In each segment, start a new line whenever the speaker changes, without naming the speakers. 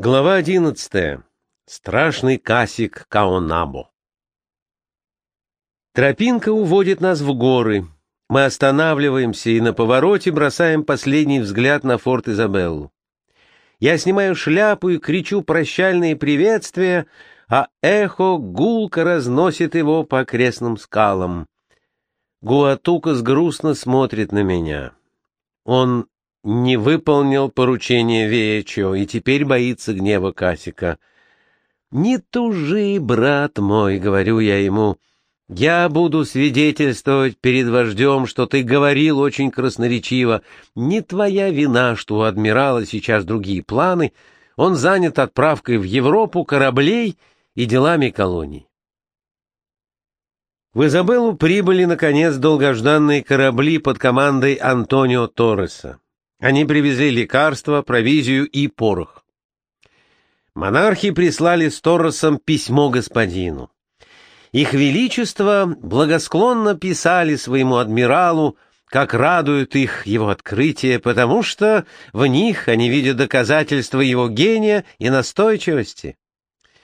Глава одиннадцатая. Страшный касик Каонабо. Тропинка уводит нас в горы. Мы останавливаемся и на повороте бросаем последний взгляд на форт Изабеллу. Я снимаю шляпу и кричу прощальные приветствия, а эхо гулко разносит его по окрестным скалам. Гуатукас грустно смотрит на меня. Он не выполнил поручение Вечо и теперь боится гнева Касика. «Не тужи, брат мой», — говорю я ему, — «я буду свидетельствовать перед вождем, что ты говорил очень красноречиво. Не твоя вина, что у адмирала сейчас другие планы, он занят отправкой в Европу кораблей и делами колоний». В Изабеллу прибыли, наконец, долгожданные корабли под командой Антонио Торреса. Они привезли лекарства, провизию и порох. Монархи прислали с Торресом письмо господину. Их Величество благосклонно писали своему адмиралу, как радует их его открытие, потому что в них они видят доказательства его гения и настойчивости.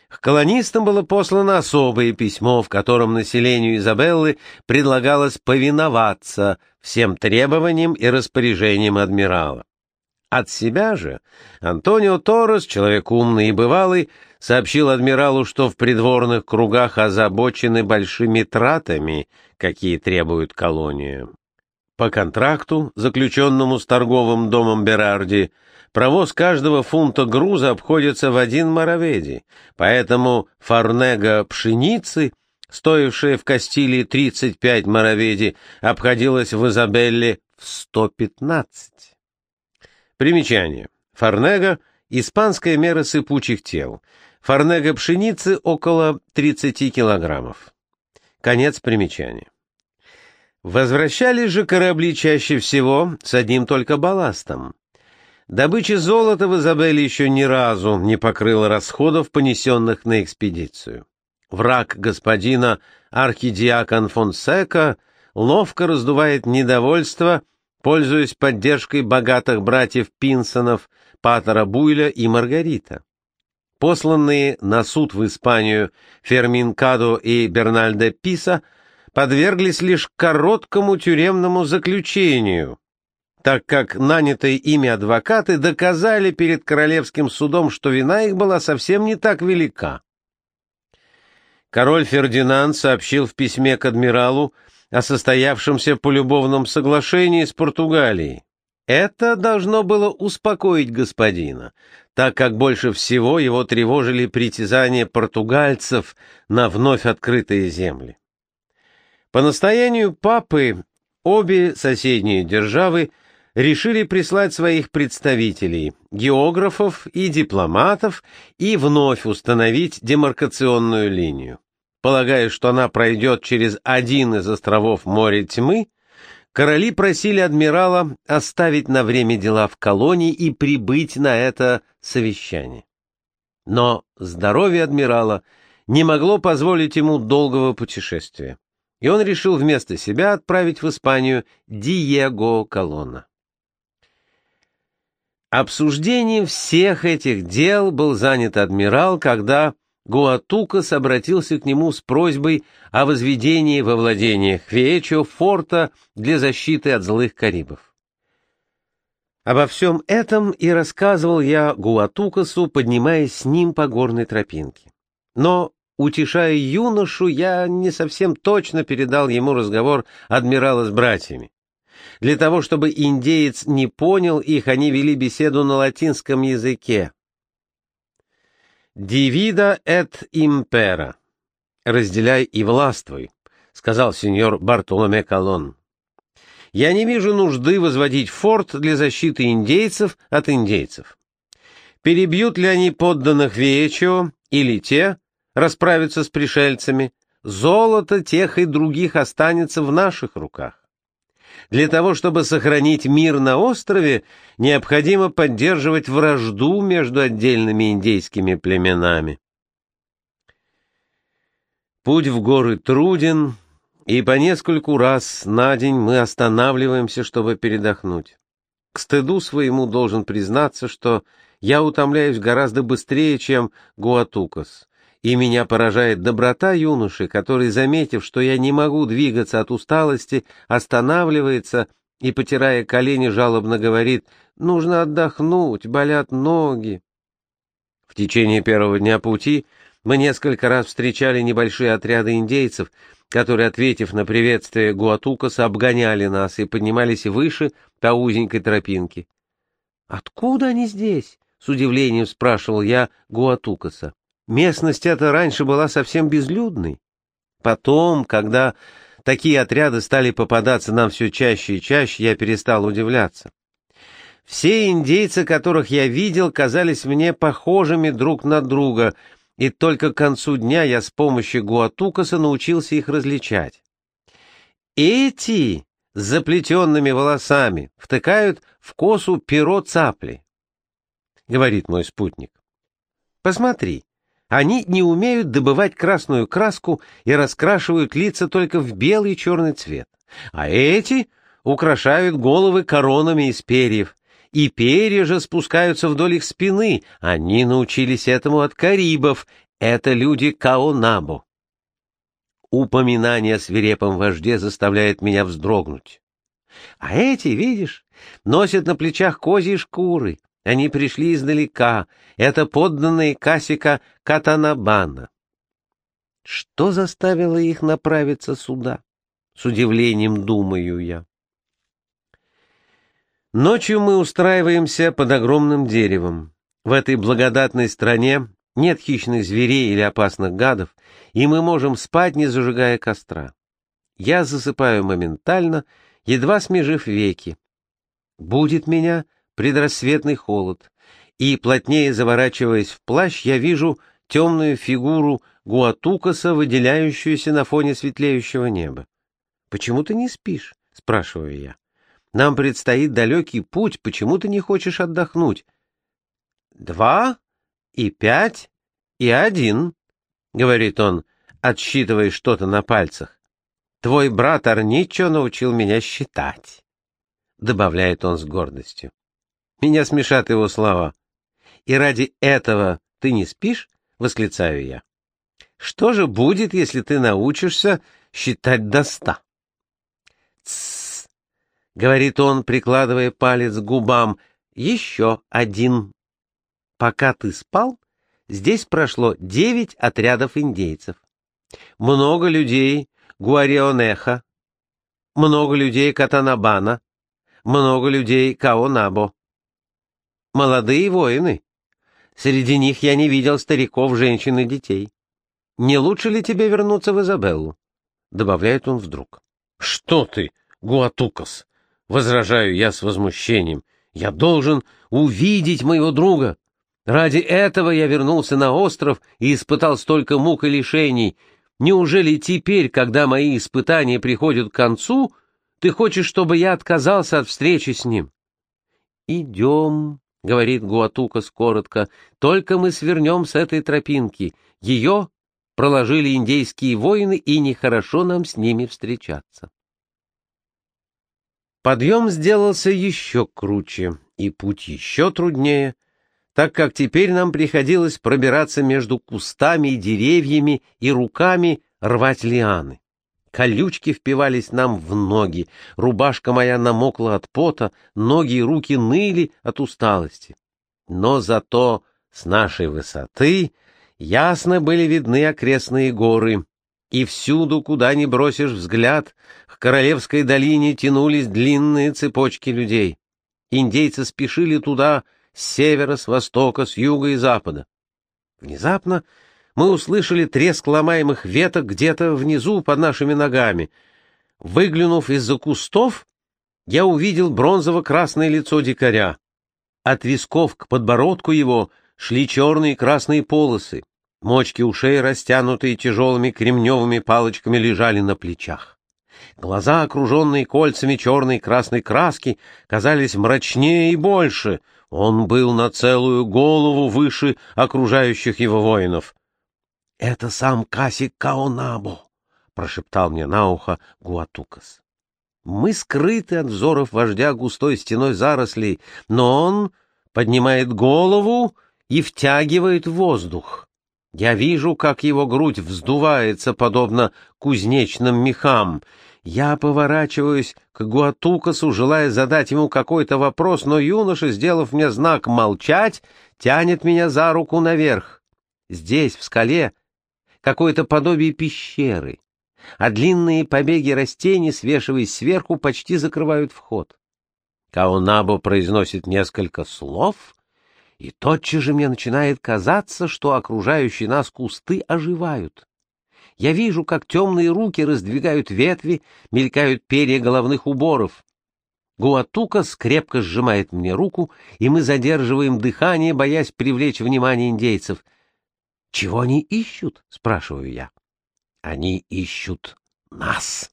К колонистам было послано особое письмо, в котором населению Изабеллы предлагалось повиноваться всем требованиям и распоряжениям адмирала. От себя же Антонио Торрес, человек умный и бывалый, сообщил адмиралу, что в придворных кругах озабочены большими тратами, какие требует колония. По контракту, заключенному с торговым домом Берарди, Провоз каждого фунта груза обходится в один мараведи, поэтому фарнега пшеницы, стоившая в Кастилии 35 мараведи, обходилась в Изабелле в 115. Примечание. Фарнега — испанская мера сыпучих тел. Фарнега пшеницы — около 30 килограммов. Конец примечания. Возвращались же корабли чаще всего с одним только балластом. Добыча золота в Изабелле еще ни разу не покрыла расходов, понесенных на экспедицию. Враг господина архидиакон Фонсека ловко раздувает недовольство, пользуясь поддержкой богатых братьев Пинсонов, Патера Буйля и Маргарита. Посланные на суд в Испанию Фермин Кадо и Бернальде Писа подверглись лишь короткому тюремному заключению, так как нанятые ими адвокаты доказали перед королевским судом, что вина их была совсем не так велика. Король Фердинанд сообщил в письме к адмиралу о состоявшемся полюбовном соглашении с Португалией. Это должно было успокоить господина, так как больше всего его тревожили притязания португальцев на вновь открытые земли. По настоянию папы обе соседние державы – решили прислать своих представителей, географов и дипломатов и вновь установить демаркационную линию. Полагая, что она пройдет через один из островов моря тьмы, короли просили адмирала оставить на время дела в колонии и прибыть на это совещание. Но здоровье адмирала не могло позволить ему долгого путешествия, и он решил вместо себя отправить в Испанию Диего Колонна. Обсуждением всех этих дел был занят адмирал, когда Гуатукас обратился к нему с просьбой о возведении во владениях Хвечо форта для защиты от злых карибов. Обо всем этом и рассказывал я Гуатукасу, поднимаясь с ним по горной тропинке. Но, утешая юношу, я не совсем точно передал ему разговор адмирала с братьями. Для того, чтобы индеец не понял их, они вели беседу на латинском языке. «Дивида эт импера» — «разделяй и властвуй», — сказал сеньор Бартоломе Колон. «Я не вижу нужды возводить форт для защиты индейцев от индейцев. Перебьют ли они подданных Вечио или те расправятся с пришельцами, золото тех и других останется в наших руках. Для того, чтобы сохранить мир на острове, необходимо поддерживать вражду между отдельными индейскими племенами. Путь в горы труден, и по нескольку раз на день мы останавливаемся, чтобы передохнуть. К стыду своему должен признаться, что я утомляюсь гораздо быстрее, чем Гуатукас, и меня поражает доброта юноши, который, заметив, что я не могу двигаться от усталости, останавливается и, потирая колени, жалобно говорит «Нужно отдохнуть, болят ноги». В течение первого дня пути мы несколько раз встречали небольшие отряды индейцев, которые, ответив на приветствие Гуатукаса, обгоняли нас и поднимались выше по узенькой тропинке. «Откуда они здесь?» — с удивлением спрашивал я Гуатукаса. Местность эта раньше была совсем безлюдной. Потом, когда такие отряды стали попадаться нам все чаще и чаще, я перестал удивляться. Все индейцы, которых я видел, казались мне похожими друг на друга, и только к концу дня я с помощью Гуатукаса научился их различать. Эти с заплетенными волосами втыкают в косу перо цапли, — говорит мой спутник. Посмотри, они не умеют добывать красную краску и раскрашивают лица только в белый и черный цвет, а эти украшают головы коронами из перьев, и перья же спускаются вдоль их спины. Они научились этому от карибов. Это люди Каонабо. Упоминание о свирепом вожде заставляет меня вздрогнуть. А эти, видишь, носят на плечах козьи шкуры. Они пришли издалека. Это подданные Касика Катанабана. Что заставило их направиться сюда? С удивлением думаю я. Ночью мы устраиваемся под огромным деревом. В этой благодатной стране нет хищных зверей или опасных гадов, и мы можем спать, не зажигая костра. Я засыпаю моментально, едва смежив веки. Будет меня предрассветный холод, и, плотнее заворачиваясь в плащ, я вижу темную фигуру Гуатукаса, выделяющуюся на фоне светлеющего неба. «Почему ты не спишь?» — спрашиваю я. Нам предстоит далекий путь, почему ты не хочешь отдохнуть? Два и пять и один, — говорит он, отсчитывая что-то на пальцах. Твой брат Арничо научил меня считать, — добавляет он с гордостью. Меня смешат его слова. И ради этого ты не спишь? — восклицаю я. Что же будет, если ты научишься считать до ста? Тссс. — говорит он, прикладывая палец к губам, — еще один. Пока ты спал, здесь прошло девять отрядов индейцев. Много людей Гуарионеха, много людей Катанабана, много людей Каонабо. Молодые воины. Среди них я не видел стариков, женщин и детей. Не лучше ли тебе вернуться в Изабеллу? Добавляет он вдруг. — Что ты, Гуатукас? Возражаю я с возмущением. Я должен увидеть моего друга. Ради этого я вернулся на остров и испытал столько мук и лишений. Неужели теперь, когда мои испытания приходят к концу, ты хочешь, чтобы я отказался от встречи с ним? «Идем», — говорит Гуатукас коротко, — «только мы свернем с этой тропинки. Ее проложили индейские воины, и нехорошо нам с ними встречаться». Подъем сделался еще круче, и путь еще труднее, так как теперь нам приходилось пробираться между кустами и деревьями и руками рвать лианы. Колючки впивались нам в ноги, рубашка моя намокла от пота, ноги и руки ныли от усталости. Но зато с нашей высоты ясно были видны окрестные горы, и всюду, куда ни бросишь взгляд, к Королевской долине тянулись длинные цепочки людей. Индейцы спешили туда с севера, с востока, с юга и запада. Внезапно мы услышали треск ломаемых веток где-то внизу под нашими ногами. Выглянув из-за кустов, я увидел бронзово-красное лицо дикаря. От висков к подбородку его шли черные и красные полосы. Мочки ушей, растянутые тяжелыми кремневыми палочками, лежали на плечах. Глаза, окруженные кольцами черной и красной краски, казались мрачнее и больше. Он был на целую голову выше окружающих его воинов. — Это сам Касик Каонабо, — прошептал мне на ухо Гуатукас. Мы скрыты от взоров вождя густой стеной зарослей, но он поднимает голову и втягивает воздух. Я вижу, как его грудь вздувается, подобно кузнечным мехам. Я поворачиваюсь к Гуатукасу, желая задать ему какой-то вопрос, но юноша, сделав мне знак «молчать», тянет меня за руку наверх. Здесь, в скале, какое-то подобие пещеры, а длинные побеги растений, свешиваясь сверху, почти закрывают вход. Каонабо произносит несколько слов, и тотчас же мне начинает казаться, что окружающие нас кусты оживают. Я вижу, как темные руки раздвигают ветви, мелькают перья головных уборов. Гуатука скрепко сжимает мне руку, и мы задерживаем дыхание, боясь привлечь внимание индейцев. «Чего они ищут?» — спрашиваю я. «Они ищут нас»,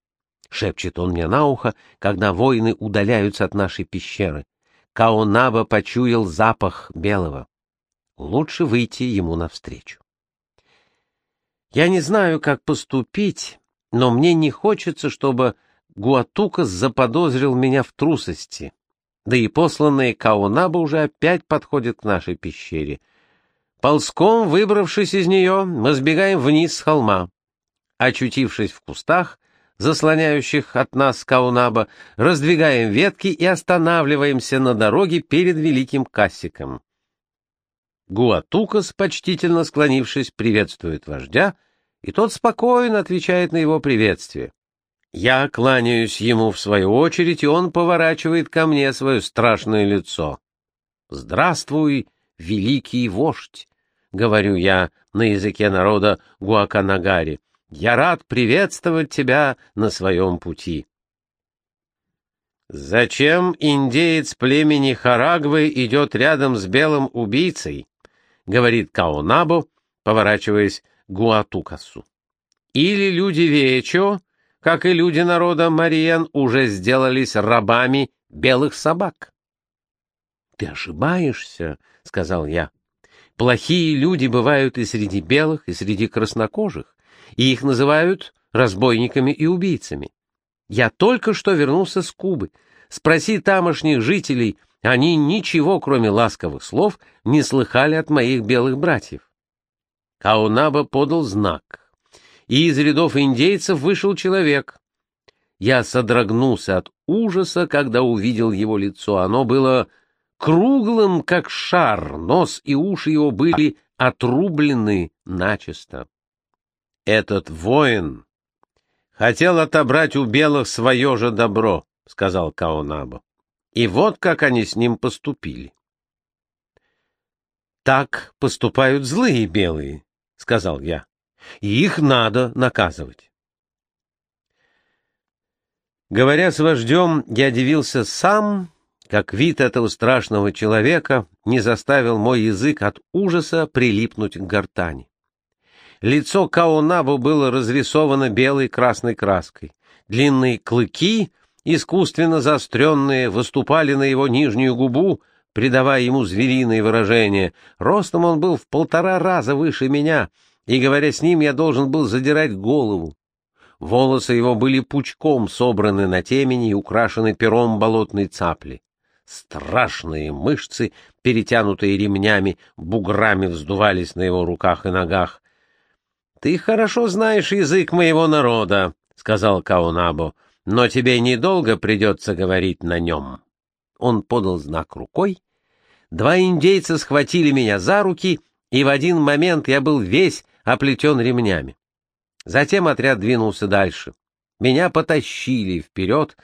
— шепчет он мне на ухо, когда воины удаляются от нашей пещеры. Каонаба почуял запах белого. Лучше выйти ему навстречу. Я не знаю, как поступить, но мне не хочется, чтобы Гуатукас заподозрил меня в трусости. Да и посланные Каонаба уже опять подходят к нашей пещере. Ползком, выбравшись из нее, мы сбегаем вниз с холма. Очутившись в кустах, заслоняющих от нас Каунаба, раздвигаем ветки и останавливаемся на дороге перед великим кассиком. Гуатукас, почтительно склонившись, приветствует вождя, и тот спокойно отвечает на его приветствие. Я кланяюсь ему в свою очередь, и он поворачивает ко мне свое страшное лицо. «Здравствуй, великий вождь!» — говорю я на языке народа Гуаканагари. Я рад приветствовать тебя на своем пути. Зачем индеец племени Харагвы идет рядом с белым убийцей? Говорит Каонабо, поворачиваясь к Гуатукасу. Или люди Вечо, как и люди народа Мариен, уже сделались рабами белых собак? Ты ошибаешься, сказал я. Плохие люди бывают и среди белых, и среди краснокожих и их называют разбойниками и убийцами. Я только что вернулся с Кубы. Спроси тамошних жителей, они ничего, кроме ласковых слов, не слыхали от моих белых братьев. Каунаба подал знак, и из рядов индейцев вышел человек. Я содрогнулся от ужаса, когда увидел его лицо. Оно было круглым, как шар, нос и уши его были отрублены начисто. Этот воин хотел отобрать у белых свое же добро, — сказал Каонабо. И вот как они с ним поступили. Так поступают злые белые, — сказал я, — и их надо наказывать. Говоря с вождем, я дивился сам, как вид этого страшного человека не заставил мой язык от ужаса прилипнуть к гортани. Лицо Каонабу было разрисовано белой красной краской. Длинные клыки, искусственно заостренные, выступали на его нижнюю губу, придавая ему звериное выражение. Ростом он был в полтора раза выше меня, и, говоря с ним, я должен был задирать голову. Волосы его были пучком собраны на темени и украшены пером болотной цапли. Страшные мышцы, перетянутые ремнями, буграми вздувались на его руках и ногах. «Ты хорошо знаешь язык моего народа», — сказал Каунабо, — «но тебе недолго придется говорить на нем». Он подал знак рукой. Два индейца схватили меня за руки, и в один момент я был весь оплетен ремнями. Затем отряд двинулся дальше. Меня потащили вперед,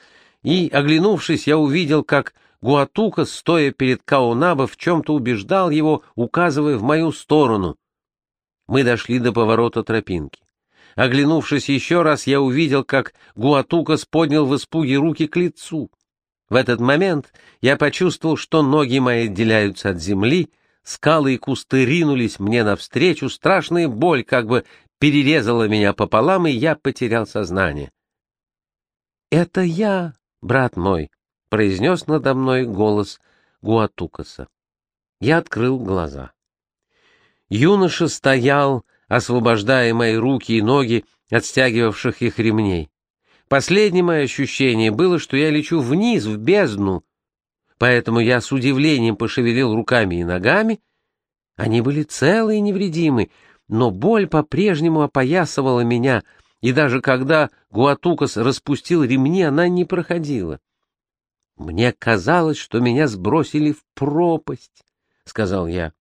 и, оглянувшись, я увидел, как Гуатука, стоя перед Каунабо, в чем-то убеждал его, указывая в мою сторону — мы дошли до поворота тропинки. Оглянувшись еще раз, я увидел, как Гуатукас поднял в испуге руки к лицу. В этот момент я почувствовал, что ноги мои отделяются от земли, скалы и кусты ринулись мне навстречу, страшная боль как бы перерезала меня пополам, и я потерял сознание. «Это я, брат мой», — произнес надо мной голос Гуатукаса. Я открыл глаза. Юноша стоял, освобождая мои руки и ноги от стягивавших их ремней. Последнее мое ощущение было, что я лечу вниз, в бездну. поэтому я с удивлением пошевелил руками и ногами. Они были целы и невредимы, но боль по-прежнему опоясывала меня, и даже когда Гуатукас распустил ремни, она не проходила. «Мне казалось, что меня сбросили в пропасть», — сказал я.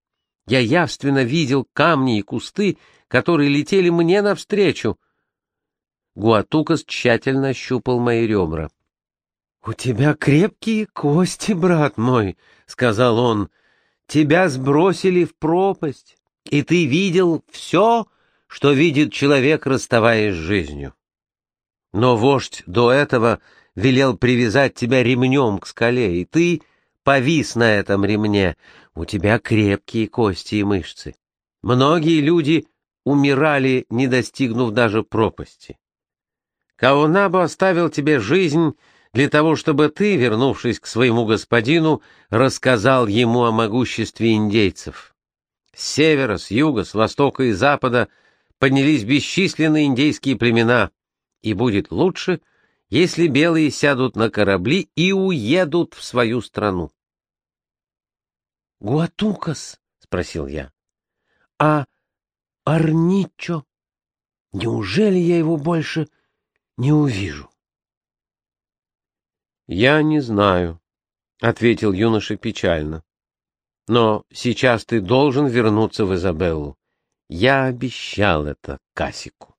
«Я явственно видел камни и кусты, которые летели мне навстречу». Гуатукас тщательно ощупал мои ребра. «У тебя крепкие кости, брат мой», — сказал он. «Тебя сбросили в пропасть, и ты видел все, что видит человек, расставаясь с жизнью. Но вождь до этого велел привязать тебя ремнем к скале, и ты повис на этом ремне. У тебя крепкие кости и мышцы. Многие люди умирали, не достигнув даже пропасти. Каунабу оставил тебе жизнь для того, чтобы ты, вернувшись к своему господину, рассказал ему о могуществе индейцев. С севера, с юга, с востока и запада поднялись бесчисленные индейские племена, и будет лучше, если белые сядут на корабли и уедут в свою страну. — Гуатукас? — спросил я. — А Арничо? Неужели я его больше не увижу? — Я не знаю, — ответил юноша печально. — Но сейчас ты должен вернуться в Изабеллу. Я обещал это Касику.